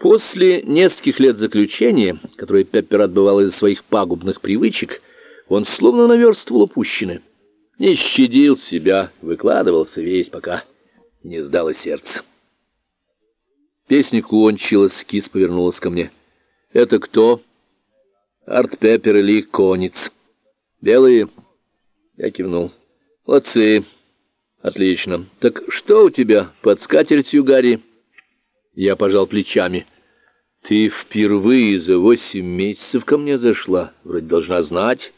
После нескольких лет заключения, которые Пеппер отбывал из-за своих пагубных привычек, он словно наверстывал упущенное. Не щадил себя, выкладывался весь, пока не сдало сердце. Песня кончилась, кис повернулась ко мне. «Это кто?» «Арт Пеппер или Конец?» «Белые?» Я кивнул. «Молодцы. Отлично. Так что у тебя под скатертью, Гарри?» Я пожал плечами. «Ты впервые за восемь месяцев ко мне зашла. Вроде должна знать».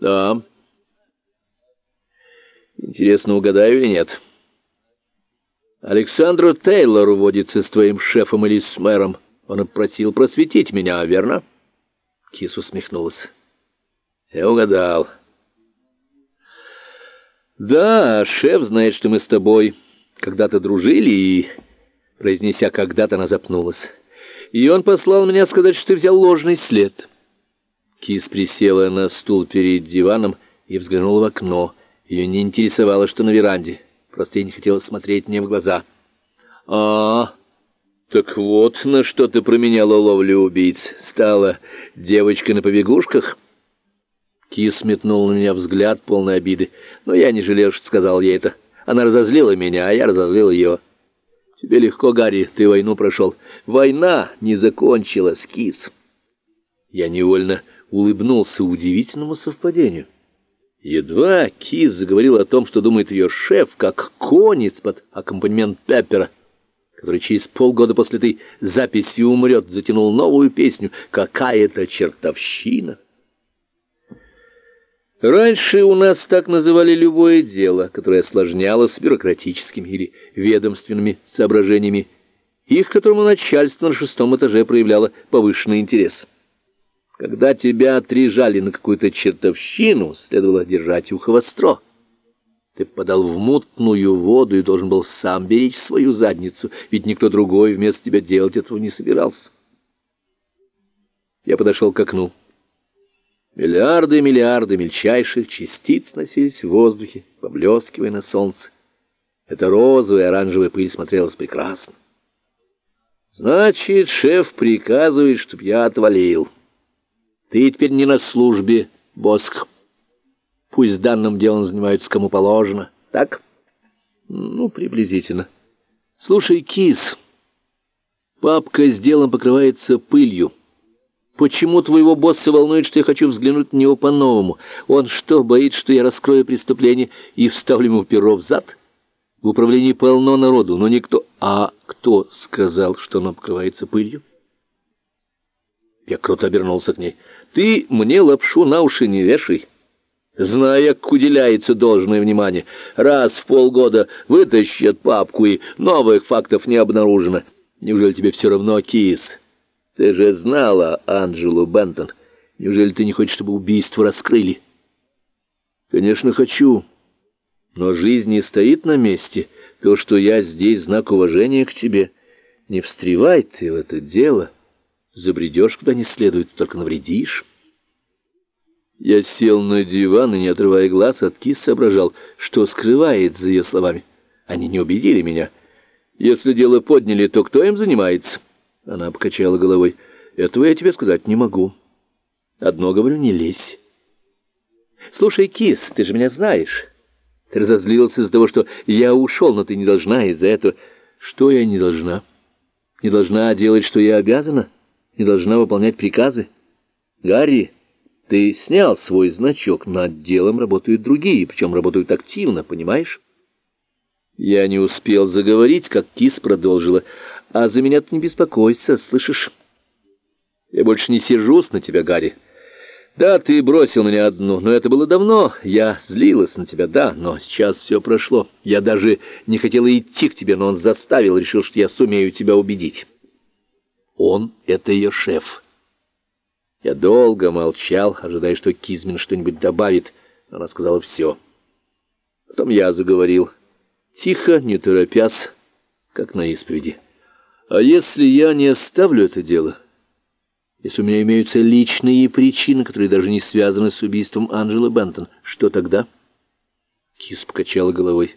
«Да». «Интересно, угадаю или нет?» «Александру Тейлору водится с твоим шефом или с мэром. Он просил просветить меня, верно?» Кис усмехнулась. «Я угадал». «Да, шеф знает, что мы с тобой когда-то дружили и...» Произнеся «когда-то», она запнулась. «И он послал меня сказать, что ты взял ложный след». Кис присела на стул перед диваном и взглянула в окно. Ее не интересовало, что на веранде. Просто ей не хотелось смотреть мне в глаза. «А, так вот на что ты променяла ловлю убийц. Стала девочкой на побегушках?» Кис метнул на меня взгляд, полной обиды. Но я не жалел, что сказал ей это. Она разозлила меня, а я разозлил ее. Тебе легко, Гарри, ты войну прошел. Война не закончилась, кис. Я невольно улыбнулся удивительному совпадению. Едва Кис заговорил о том, что думает ее шеф, как конец под аккомпанемент Пеппера, который через полгода после этой записи умрет, затянул новую песню «Какая-то чертовщина». Раньше у нас так называли любое дело, которое осложнялось бюрократическими или ведомственными соображениями, их которому начальство на шестом этаже проявляло повышенный интерес. Когда тебя отрежали на какую-то чертовщину, следовало держать ухо востро. Ты попадал в мутную воду и должен был сам беречь свою задницу, ведь никто другой вместо тебя делать этого не собирался. Я подошел к окну. Миллиарды и миллиарды мельчайших частиц носились в воздухе, поблескивая на солнце. Эта розовая и оранжевая пыль смотрелась прекрасно. Значит, шеф приказывает, чтоб я отвалил. Ты теперь не на службе, Боск. Пусть данным делом занимаются кому положено, так? Ну, приблизительно. Слушай, кис, папка с делом покрывается пылью. Почему твоего босса волнует, что я хочу взглянуть на него по-новому? Он что, боится, что я раскрою преступление и вставлю ему перо в зад? В управлении полно народу, но никто... А кто сказал, что оно покрывается пылью? Я круто обернулся к ней. Ты мне лапшу на уши не вешай. Зная, как уделяется должное внимание. Раз в полгода вытащат папку, и новых фактов не обнаружено. Неужели тебе все равно, кис? Ты же знала Анджелу Бентон. Неужели ты не хочешь, чтобы убийство раскрыли? Конечно, хочу. Но жизнь не стоит на месте. То, что я здесь, знак уважения к тебе. Не встревай ты в это дело. Забредешь куда не следует, только навредишь. Я сел на диван и, не отрывая глаз от кис, соображал, что скрывает за ее словами. Они не убедили меня. Если дело подняли, то кто им занимается? Она покачала головой. Этого я тебе сказать не могу. Одно говорю, не лезь. Слушай, кис, ты же меня знаешь. Ты разозлился из-за того, что я ушел, но ты не должна из-за этого. Что я не должна? Не должна делать, что я обязана? Не должна выполнять приказы? Гарри, ты снял свой значок, над делом работают другие, причем работают активно, понимаешь? Я не успел заговорить, как кис продолжила. А за меня ты не беспокойся, слышишь? Я больше не сержусь на тебя, Гарри. Да, ты бросил меня одну, но это было давно. Я злилась на тебя, да, но сейчас все прошло. Я даже не хотела идти к тебе, но он заставил, решил, что я сумею тебя убедить. Он — это ее шеф. Я долго молчал, ожидая, что Кизмин что-нибудь добавит. Она сказала все. Потом я заговорил. Тихо, не торопясь, как на исповеди. А если я не оставлю это дело, если у меня имеются личные причины, которые даже не связаны с убийством Анжелы Бентон, что тогда? Кис покачала головой.